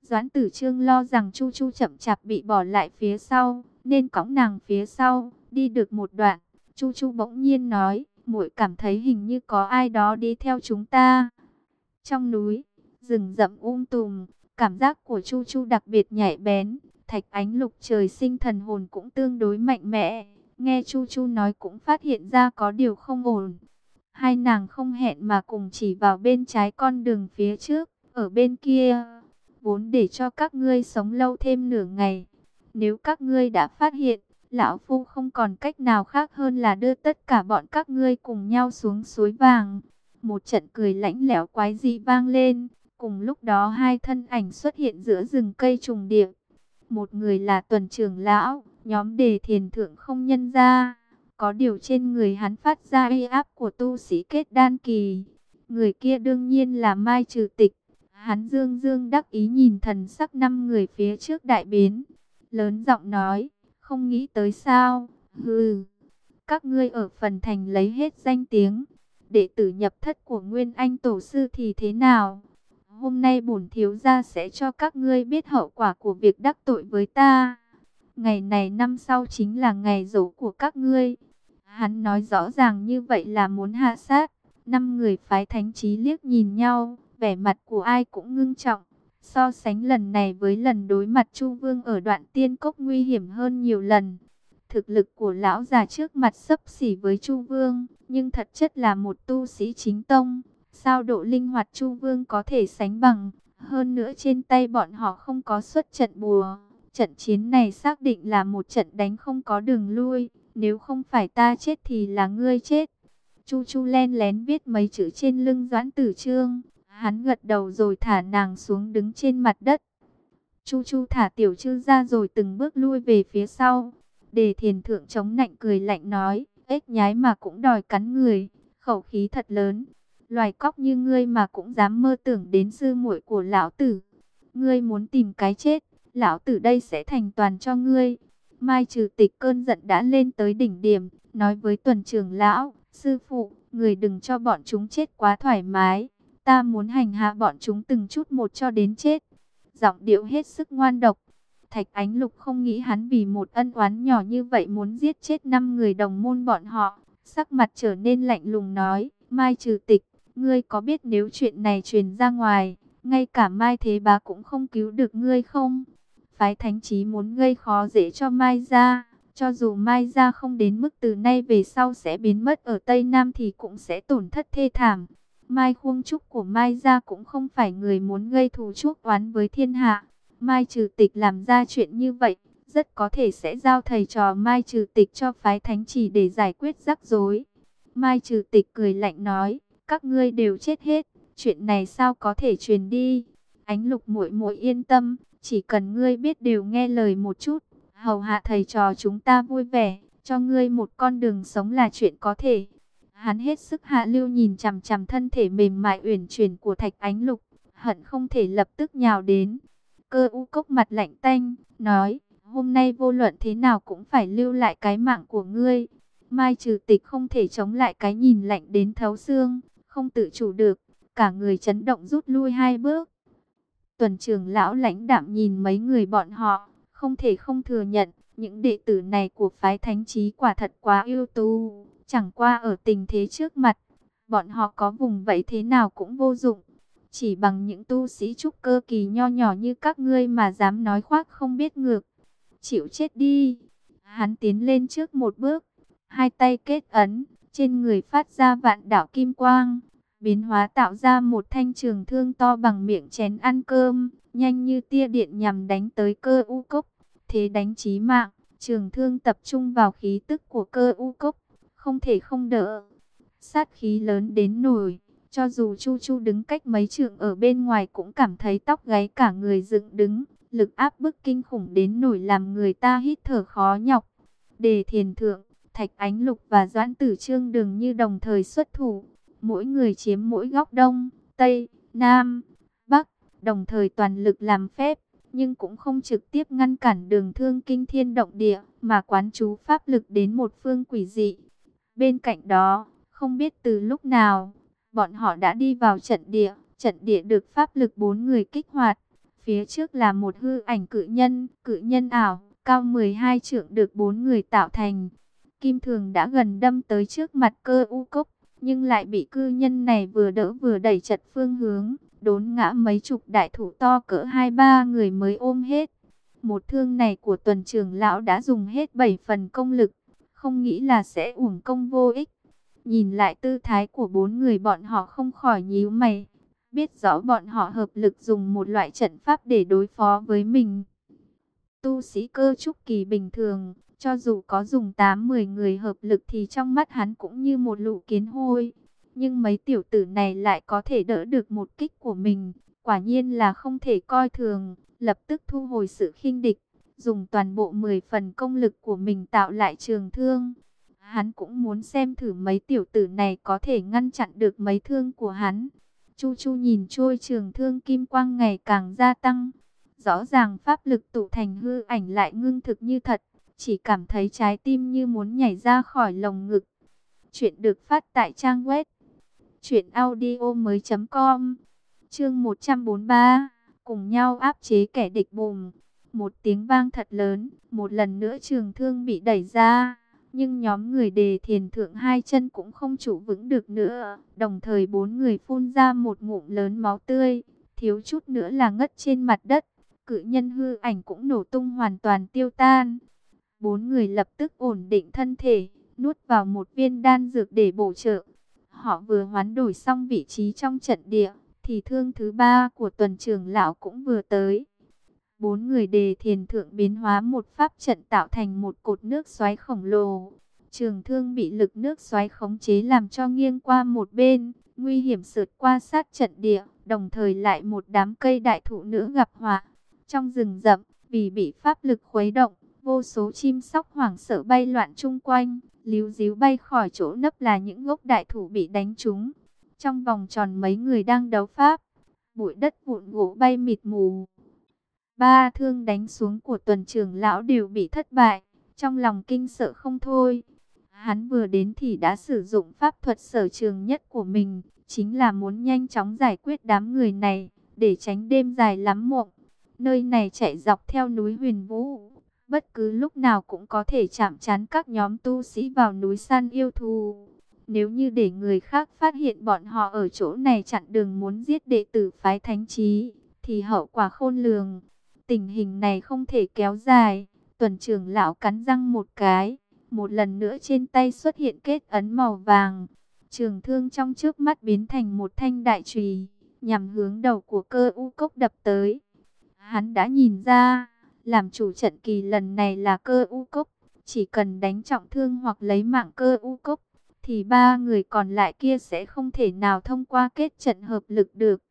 [SPEAKER 1] Doãn tử trương lo rằng Chu Chu chậm chạp bị bỏ lại phía sau, nên cõng nàng phía sau, đi được một đoạn. Chu Chu bỗng nhiên nói, muội cảm thấy hình như có ai đó đi theo chúng ta. Trong núi, rừng rậm um tùm, cảm giác của Chu Chu đặc biệt nhạy bén, thạch ánh lục trời sinh thần hồn cũng tương đối mạnh mẽ. Nghe Chu Chu nói cũng phát hiện ra có điều không ổn. Hai nàng không hẹn mà cùng chỉ vào bên trái con đường phía trước, ở bên kia, vốn để cho các ngươi sống lâu thêm nửa ngày. Nếu các ngươi đã phát hiện, lão phu không còn cách nào khác hơn là đưa tất cả bọn các ngươi cùng nhau xuống suối vàng. Một trận cười lãnh lẽo quái dị vang lên, cùng lúc đó hai thân ảnh xuất hiện giữa rừng cây trùng điệp. Một người là tuần trưởng lão, nhóm đề thiền thượng không nhân ra. Có điều trên người hắn phát ra uy áp của tu sĩ kết đan kỳ. Người kia đương nhiên là Mai Trừ Tịch. Hắn dương dương đắc ý nhìn thần sắc năm người phía trước đại biến. Lớn giọng nói, không nghĩ tới sao, hừ. Các ngươi ở phần thành lấy hết danh tiếng. Đệ tử nhập thất của Nguyên Anh Tổ Sư thì thế nào? Hôm nay bổn thiếu gia sẽ cho các ngươi biết hậu quả của việc đắc tội với ta. Ngày này năm sau chính là ngày dỗ của các ngươi. Hắn nói rõ ràng như vậy là muốn hạ sát. Năm người phái thánh trí liếc nhìn nhau, vẻ mặt của ai cũng ngưng trọng. So sánh lần này với lần đối mặt Chu Vương ở đoạn tiên cốc nguy hiểm hơn nhiều lần. Thực lực của lão già trước mặt sấp xỉ với Chu Vương, nhưng thật chất là một tu sĩ chính tông. Sao độ linh hoạt Chu Vương có thể sánh bằng, hơn nữa trên tay bọn họ không có xuất trận bùa. Trận chiến này xác định là một trận đánh không có đường lui, nếu không phải ta chết thì là ngươi chết. Chu Chu len lén viết mấy chữ trên lưng Doãn Tử Trương, hắn gật đầu rồi thả nàng xuống đứng trên mặt đất. Chu Chu thả tiểu chư ra rồi từng bước lui về phía sau. Đề thiền thượng chống nạnh cười lạnh nói, ếch nhái mà cũng đòi cắn người, khẩu khí thật lớn. Loài cóc như ngươi mà cũng dám mơ tưởng đến sư muội của lão tử. Ngươi muốn tìm cái chết, lão tử đây sẽ thành toàn cho ngươi. Mai trừ tịch cơn giận đã lên tới đỉnh điểm, nói với tuần trưởng lão, sư phụ, người đừng cho bọn chúng chết quá thoải mái. Ta muốn hành hạ bọn chúng từng chút một cho đến chết. Giọng điệu hết sức ngoan độc. Thạch Ánh Lục không nghĩ hắn vì một ân oán nhỏ như vậy muốn giết chết năm người đồng môn bọn họ. Sắc mặt trở nên lạnh lùng nói, Mai trừ tịch, ngươi có biết nếu chuyện này truyền ra ngoài, ngay cả Mai Thế Bá cũng không cứu được ngươi không? Phái Thánh Chí muốn gây khó dễ cho Mai Gia, cho dù Mai Gia không đến mức từ nay về sau sẽ biến mất ở Tây Nam thì cũng sẽ tổn thất thê thảm. Mai Khuông Trúc của Mai gia cũng không phải người muốn gây thù chuốc oán với thiên hạ. Mai Trừ Tịch làm ra chuyện như vậy, rất có thể sẽ giao thầy trò Mai Trừ Tịch cho phái thánh chỉ để giải quyết rắc rối. Mai Trừ Tịch cười lạnh nói, các ngươi đều chết hết, chuyện này sao có thể truyền đi? Ánh Lục muội muội yên tâm, chỉ cần ngươi biết đều nghe lời một chút, hầu hạ thầy trò chúng ta vui vẻ, cho ngươi một con đường sống là chuyện có thể. Hắn hết sức hạ lưu nhìn chằm chằm thân thể mềm mại uyển chuyển của Thạch Ánh Lục, hận không thể lập tức nhào đến. Cơ u cốc mặt lạnh tanh, nói, hôm nay vô luận thế nào cũng phải lưu lại cái mạng của ngươi. Mai trừ tịch không thể chống lại cái nhìn lạnh đến thấu xương, không tự chủ được, cả người chấn động rút lui hai bước. Tuần trưởng lão lãnh đạm nhìn mấy người bọn họ, không thể không thừa nhận, những đệ tử này của phái thánh trí quả thật quá ưu tú, chẳng qua ở tình thế trước mặt, bọn họ có vùng vẫy thế nào cũng vô dụng. Chỉ bằng những tu sĩ trúc cơ kỳ nho nhỏ như các ngươi mà dám nói khoác không biết ngược. Chịu chết đi. Hắn tiến lên trước một bước, hai tay kết ấn, trên người phát ra vạn đảo kim quang, biến hóa tạo ra một thanh trường thương to bằng miệng chén ăn cơm, nhanh như tia điện nhằm đánh tới cơ u cốc. Thế đánh chí mạng, trường thương tập trung vào khí tức của cơ u cốc, không thể không đỡ. Sát khí lớn đến nổi, cho dù Chu Chu đứng cách mấy trường ở bên ngoài cũng cảm thấy tóc gáy cả người dựng đứng, lực áp bức kinh khủng đến nổi làm người ta hít thở khó nhọc. Đề thiền thượng, Thạch Ánh Lục và Doãn Tử Trương đừng như đồng thời xuất thủ, mỗi người chiếm mỗi góc đông, tây, nam, bắc, đồng thời toàn lực làm phép, nhưng cũng không trực tiếp ngăn cản đường thương kinh thiên động địa, mà quán chú pháp lực đến một phương quỷ dị. Bên cạnh đó, không biết từ lúc nào, bọn họ đã đi vào trận địa, trận địa được pháp lực bốn người kích hoạt. Phía trước là một hư ảnh cự nhân, cự nhân ảo, cao 12 trượng được bốn người tạo thành. Kim Thường đã gần đâm tới trước mặt cơ u cốc, nhưng lại bị cư nhân này vừa đỡ vừa đẩy chật phương hướng, đốn ngã mấy chục đại thủ to cỡ hai ba người mới ôm hết. Một thương này của tuần trưởng lão đã dùng hết bảy phần công lực, không nghĩ là sẽ uổng công vô ích. Nhìn lại tư thái của bốn người bọn họ không khỏi nhíu mày, biết rõ bọn họ hợp lực dùng một loại trận pháp để đối phó với mình. Tu sĩ cơ trúc kỳ bình thường, cho dù có dùng 8-10 người hợp lực thì trong mắt hắn cũng như một lũ kiến hôi. Nhưng mấy tiểu tử này lại có thể đỡ được một kích của mình. Quả nhiên là không thể coi thường. Lập tức thu hồi sự khinh địch. Dùng toàn bộ 10 phần công lực của mình tạo lại trường thương. Hắn cũng muốn xem thử mấy tiểu tử này có thể ngăn chặn được mấy thương của hắn. Chu Chu nhìn trôi trường thương kim quang ngày càng gia tăng. Rõ ràng pháp lực tụ thành hư ảnh lại ngưng thực như thật chỉ cảm thấy trái tim như muốn nhảy ra khỏi lồng ngực. Chuyện được phát tại trang web truyệnaudiomoi.com. Chương 143, cùng nhau áp chế kẻ địch bùm. Một tiếng vang thật lớn, một lần nữa trường thương bị đẩy ra, nhưng nhóm người đề thiền thượng hai chân cũng không trụ vững được nữa, đồng thời bốn người phun ra một ngụm lớn máu tươi, thiếu chút nữa là ngất trên mặt đất. Cự nhân hư ảnh cũng nổ tung hoàn toàn tiêu tan. Bốn người lập tức ổn định thân thể, nuốt vào một viên đan dược để bổ trợ. Họ vừa hoán đổi xong vị trí trong trận địa, thì thương thứ ba của tuần trưởng lão cũng vừa tới. Bốn người đề thiền thượng biến hóa một pháp trận tạo thành một cột nước xoáy khổng lồ. Trường thương bị lực nước xoáy khống chế làm cho nghiêng qua một bên, nguy hiểm sượt qua sát trận địa, đồng thời lại một đám cây đại thụ nữa gặp họa. Trong rừng rậm, vì bị pháp lực khuấy động, Vô số chim sóc hoảng sợ bay loạn chung quanh, líu díu bay khỏi chỗ nấp là những gốc đại thủ bị đánh trúng. Trong vòng tròn mấy người đang đấu pháp, bụi đất vụn gỗ bay mịt mù. Ba thương đánh xuống của tuần trưởng lão đều bị thất bại, trong lòng kinh sợ không thôi. Hắn vừa đến thì đã sử dụng pháp thuật sở trường nhất của mình, chính là muốn nhanh chóng giải quyết đám người này, để tránh đêm dài lắm mộng. Nơi này chạy dọc theo núi huyền vũ, bất cứ lúc nào cũng có thể chạm chán các nhóm tu sĩ vào núi săn yêu thù. Nếu như để người khác phát hiện bọn họ ở chỗ này chặn đường muốn giết đệ tử phái thánh trí, thì hậu quả khôn lường. Tình hình này không thể kéo dài. Tuần trưởng lão cắn răng một cái, một lần nữa trên tay xuất hiện kết ấn màu vàng. Trường thương trong trước mắt biến thành một thanh đại trùy, nhằm hướng đầu của cơ u cốc đập tới. Hắn đã nhìn ra, làm chủ trận kỳ lần này là cơ u cốc, chỉ cần đánh trọng thương hoặc lấy mạng cơ u cốc, thì ba người còn lại kia sẽ không thể nào thông qua kết trận hợp lực được.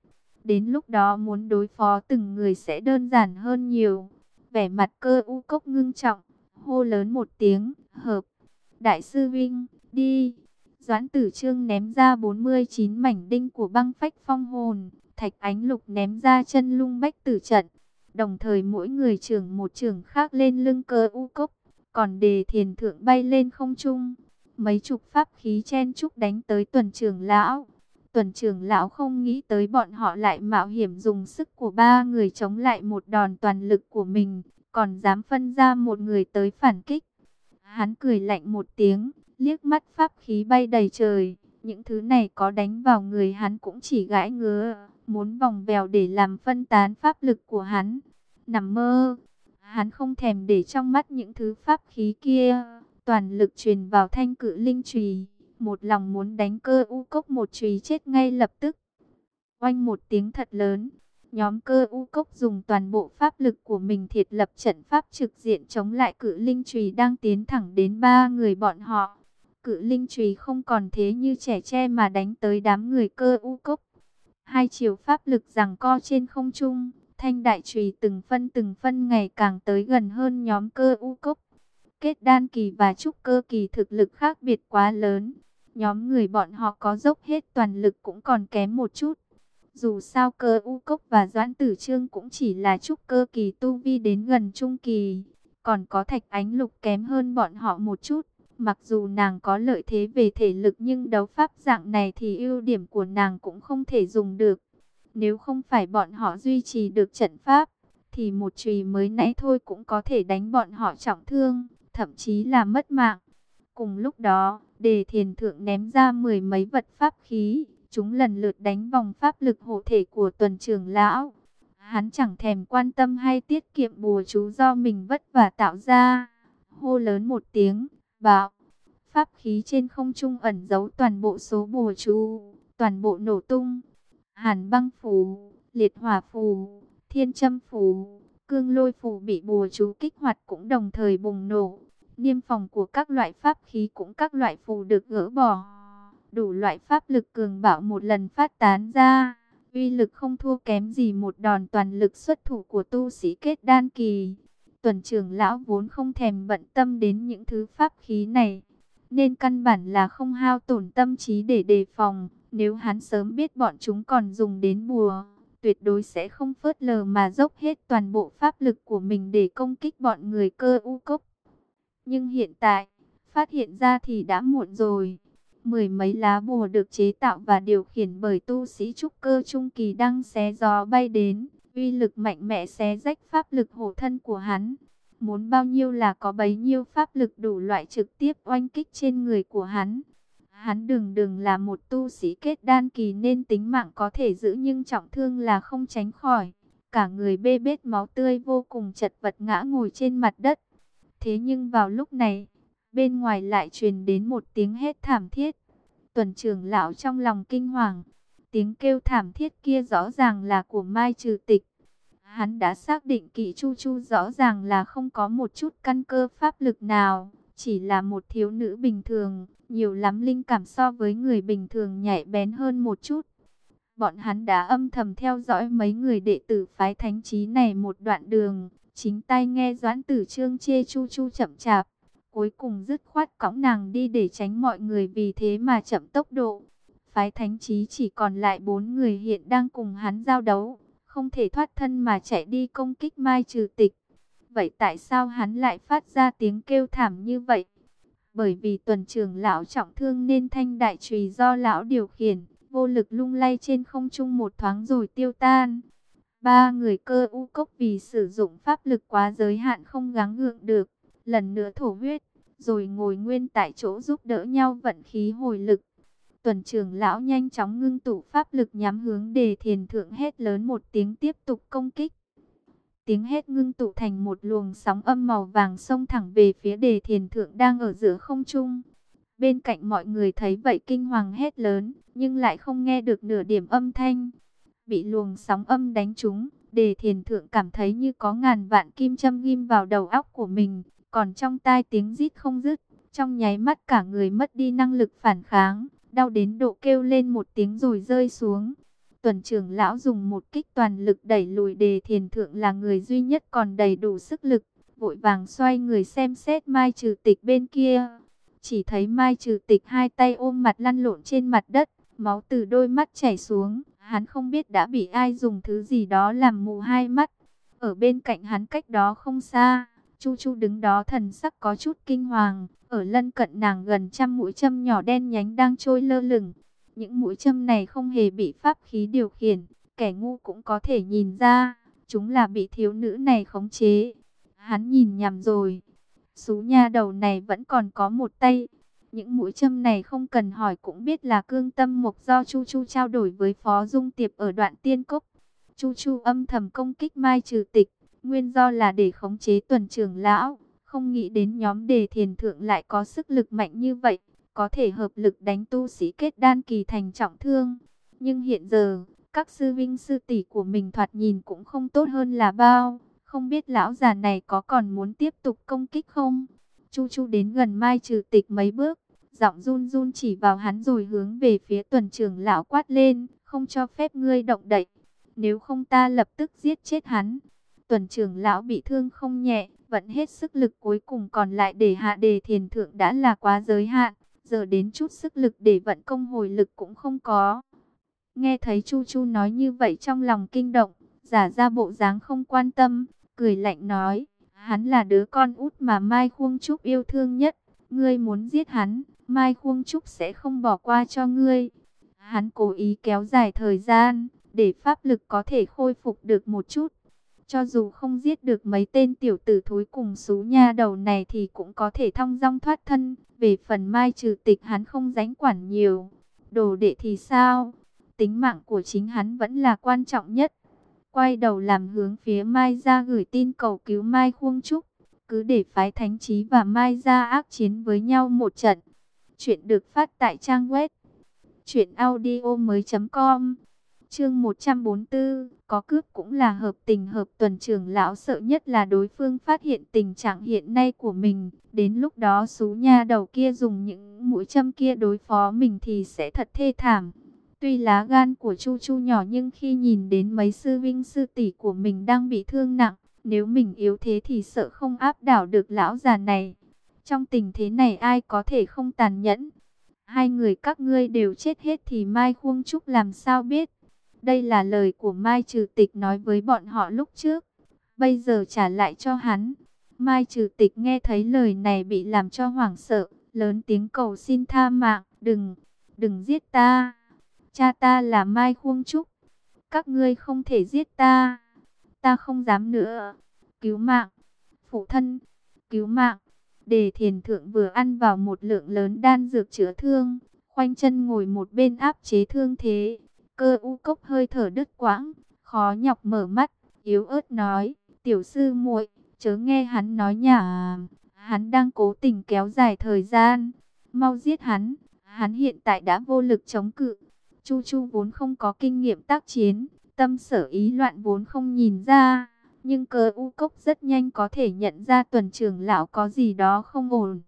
[SPEAKER 1] Đến lúc đó muốn đối phó từng người sẽ đơn giản hơn nhiều. Vẻ mặt cơ u cốc ngưng trọng, hô lớn một tiếng, hợp. Đại sư Vinh, đi. Doãn tử trương ném ra 49 mảnh đinh của băng phách phong hồn. Thạch ánh lục ném ra chân lung bách tử trận. Đồng thời mỗi người trưởng một trưởng khác lên lưng cơ u cốc. Còn đề thiền thượng bay lên không trung. Mấy chục pháp khí chen chúc đánh tới tuần trưởng lão. Tuần trưởng lão không nghĩ tới bọn họ lại mạo hiểm dùng sức của ba người chống lại một đòn toàn lực của mình. Còn dám phân ra một người tới phản kích. Hắn cười lạnh một tiếng, liếc mắt pháp khí bay đầy trời. Những thứ này có đánh vào người hắn cũng chỉ gãi ngứa, muốn vòng vèo để làm phân tán pháp lực của hắn. Nằm mơ, hắn không thèm để trong mắt những thứ pháp khí kia, toàn lực truyền vào thanh cự linh trùy, một lòng muốn đánh cơ u cốc một trùy chết ngay lập tức. Oanh một tiếng thật lớn, nhóm cơ u cốc dùng toàn bộ pháp lực của mình thiệt lập trận pháp trực diện chống lại cự linh trùy đang tiến thẳng đến ba người bọn họ. Cự linh trùy không còn thế như trẻ tre mà đánh tới đám người cơ u cốc. Hai chiều pháp lực rằng co trên không trung, thanh đại trùy từng phân từng phân ngày càng tới gần hơn nhóm cơ u cốc. Kết đan kỳ và trúc cơ kỳ thực lực khác biệt quá lớn. Nhóm người bọn họ có dốc hết toàn lực cũng còn kém một chút. Dù sao cơ u cốc và doãn tử trương cũng chỉ là trúc cơ kỳ tu vi đến gần trung kỳ. Còn có thạch ánh lục kém hơn bọn họ một chút. Mặc dù nàng có lợi thế về thể lực nhưng đấu pháp dạng này thì ưu điểm của nàng cũng không thể dùng được. Nếu không phải bọn họ duy trì được trận pháp, thì một chùy mới nãy thôi cũng có thể đánh bọn họ trọng thương, thậm chí là mất mạng. Cùng lúc đó, đề thiền thượng ném ra mười mấy vật pháp khí, chúng lần lượt đánh vòng pháp lực hộ thể của tuần trưởng lão. Hắn chẳng thèm quan tâm hay tiết kiệm bùa chú do mình vất vả tạo ra. Hô lớn một tiếng, bạo pháp khí trên không trung ẩn giấu toàn bộ số bùa chú, toàn bộ nổ tung. Hàn băng phù, liệt hỏa phù, thiên châm phù, cương lôi phù bị bùa chú kích hoạt cũng đồng thời bùng nổ. Niêm phòng của các loại pháp khí cũng các loại phù được gỡ bỏ. Đủ loại pháp lực cường bạo một lần phát tán ra. Uy lực không thua kém gì một đòn toàn lực xuất thủ của tu sĩ kết đan kỳ. Tuần trưởng lão vốn không thèm bận tâm đến những thứ pháp khí này. Nên căn bản là không hao tổn tâm trí để đề phòng. Nếu hắn sớm biết bọn chúng còn dùng đến bùa, tuyệt đối sẽ không phớt lờ mà dốc hết toàn bộ pháp lực của mình để công kích bọn người cơ u cốc. Nhưng hiện tại, phát hiện ra thì đã muộn rồi. Mười mấy lá bùa được chế tạo và điều khiển bởi tu sĩ trúc cơ trung kỳ đang xé gió bay đến, uy lực mạnh mẽ xé rách pháp lực hộ thân của hắn. Muốn bao nhiêu là có bấy nhiêu pháp lực đủ loại trực tiếp oanh kích trên người của hắn. Hắn đừng đừng là một tu sĩ kết đan kỳ nên tính mạng có thể giữ nhưng trọng thương là không tránh khỏi. Cả người bê bết máu tươi vô cùng chật vật ngã ngồi trên mặt đất. Thế nhưng vào lúc này, bên ngoài lại truyền đến một tiếng hét thảm thiết. Tuần trưởng lão trong lòng kinh hoàng, tiếng kêu thảm thiết kia rõ ràng là của Mai Trừ Tịch. Hắn đã xác định kỵ Chu Chu rõ ràng là không có một chút căn cơ pháp lực nào, chỉ là một thiếu nữ bình thường, nhiều lắm linh cảm so với người bình thường nhạy bén hơn một chút. Bọn hắn đã âm thầm theo dõi mấy người đệ tử phái thánh trí này một đoạn đường, chính tay nghe Doãn Tử Trương chê Chu Chu chậm chạp, cuối cùng dứt khoát cõng nàng đi để tránh mọi người vì thế mà chậm tốc độ. Phái thánh trí chỉ còn lại bốn người hiện đang cùng hắn giao đấu, không thể thoát thân mà chạy đi công kích Mai Trừ Tịch. Vậy tại sao hắn lại phát ra tiếng kêu thảm như vậy? Bởi vì tuần trưởng lão trọng thương nên thanh đại trùy do lão điều khiển, vô lực lung lay trên không trung một thoáng rồi tiêu tan. Ba người cơ u cốc vì sử dụng pháp lực quá giới hạn không gắng gượng được, lần nữa thổ huyết, rồi ngồi nguyên tại chỗ giúp đỡ nhau vận khí hồi lực. Tuần trưởng lão nhanh chóng ngưng tụ pháp lực nhắm hướng đề thiền thượng hét lớn một tiếng tiếp tục công kích. Tiếng hét ngưng tụ thành một luồng sóng âm màu vàng xông thẳng về phía đề thiền thượng đang ở giữa không trung. Bên cạnh mọi người thấy vậy kinh hoàng hét lớn, nhưng lại không nghe được nửa điểm âm thanh. Bị luồng sóng âm đánh trúng, đề thiền thượng cảm thấy như có ngàn vạn kim châm ghim vào đầu óc của mình, còn trong tai tiếng rít không dứt, trong nháy mắt cả người mất đi năng lực phản kháng, đau đến độ kêu lên một tiếng rồi rơi xuống. Tuần trưởng lão dùng một kích toàn lực đẩy lùi đề thiền thượng là người duy nhất còn đầy đủ sức lực, vội vàng xoay người xem xét mai trừ tịch bên kia. Chỉ thấy mai trừ tịch hai tay ôm mặt lăn lộn trên mặt đất, máu từ đôi mắt chảy xuống, hắn không biết đã bị ai dùng thứ gì đó làm mù hai mắt. Ở bên cạnh hắn cách đó không xa, Chu Chu đứng đó thần sắc có chút kinh hoàng, ở lân cận nàng gần trăm mũi châm nhỏ đen nhánh đang trôi lơ lửng. Những mũi châm này không hề bị pháp khí điều khiển, kẻ ngu cũng có thể nhìn ra, chúng là bị thiếu nữ này khống chế. Hắn nhìn nhầm rồi, xú nha đầu này vẫn còn có một tay. Những mũi châm này không cần hỏi cũng biết là cương tâm mục do Chu Chu trao đổi với Phó Dung Tiệp ở đoạn tiên cốc. Chu Chu âm thầm công kích Mai Trừ Tịch, nguyên do là để khống chế tuần trưởng lão. Không nghĩ đến nhóm đề thiền thượng lại có sức lực mạnh như vậy, có thể hợp lực đánh tu sĩ kết đan kỳ thành trọng thương. Nhưng hiện giờ, các sư vinh sư tỷ của mình thoạt nhìn cũng không tốt hơn là bao. Không biết lão già này có còn muốn tiếp tục công kích không? Chu Chu đến gần Mai Trừ Tịch mấy bước, giọng run run chỉ vào hắn rồi hướng về phía tuần trưởng lão quát lên, không cho phép ngươi động đậy. Nếu không ta lập tức giết chết hắn. Tuần trưởng lão bị thương không nhẹ, vẫn hết sức lực cuối cùng còn lại để hạ đề thiền thượng đã là quá giới hạn. Giờ đến chút sức lực để vận công hồi lực cũng không có. Nghe thấy Chu Chu nói như vậy trong lòng kinh động, giả ra bộ dáng không quan tâm, cười lạnh nói, hắn là đứa con út mà Mai Khuông Trúc yêu thương nhất, ngươi muốn giết hắn, Mai Khuông Trúc sẽ không bỏ qua cho ngươi. Hắn cố ý kéo dài thời gian, để pháp lực có thể khôi phục được một chút. Cho dù không giết được mấy tên tiểu tử thối cùng xú nha đầu này thì cũng có thể thong dong thoát thân. Về phần mai trừ tịch hắn không dánh quản nhiều. Đồ đệ thì sao? Tính mạng của chính hắn vẫn là quan trọng nhất. Quay đầu làm hướng phía Mai ra gửi tin cầu cứu Mai Khuông Trúc. Cứ để phái Thánh Trí và Mai ra ác chiến với nhau một trận. Chuyện được phát tại trang web. Chuyện audio mới.com Chương 144, có cướp cũng là hợp tình hợp tuần trưởng lão sợ nhất là đối phương phát hiện tình trạng hiện nay của mình. Đến lúc đó xú nha đầu kia dùng những mũi châm kia đối phó mình thì sẽ thật thê thảm. Tuy lá gan của Chu Chu nhỏ nhưng khi nhìn đến mấy sư vinh sư tỷ của mình đang bị thương nặng, nếu mình yếu thế thì sợ không áp đảo được lão già này. Trong tình thế này ai có thể không tàn nhẫn? Hai người các ngươi đều chết hết thì Mai Khuông Trúc làm sao biết? Đây là lời của Mai Trừ Tịch nói với bọn họ lúc trước. Bây giờ trả lại cho hắn. Mai Trừ Tịch nghe thấy lời này bị làm cho hoảng sợ. Lớn tiếng cầu xin tha mạng. Đừng, đừng giết ta. Cha ta là Mai Khuông Trúc. Các ngươi không thể giết ta. Ta không dám nữa. Cứu mạng. Phụ thân. Cứu mạng. Đề thiền thượng vừa ăn vào một lượng lớn đan dược chữa thương. Khoanh chân ngồi một bên áp chế thương thế. Cơ u cốc hơi thở đứt quãng, khó nhọc mở mắt, yếu ớt nói, tiểu sư muội, chớ nghe hắn nói nhả, hắn đang cố tình kéo dài thời gian, mau giết hắn, hắn hiện tại đã vô lực chống cự. Chu Chu vốn không có kinh nghiệm tác chiến, tâm sở ý loạn vốn không nhìn ra, nhưng cơ u cốc rất nhanh có thể nhận ra tuần trưởng lão có gì đó không ổn.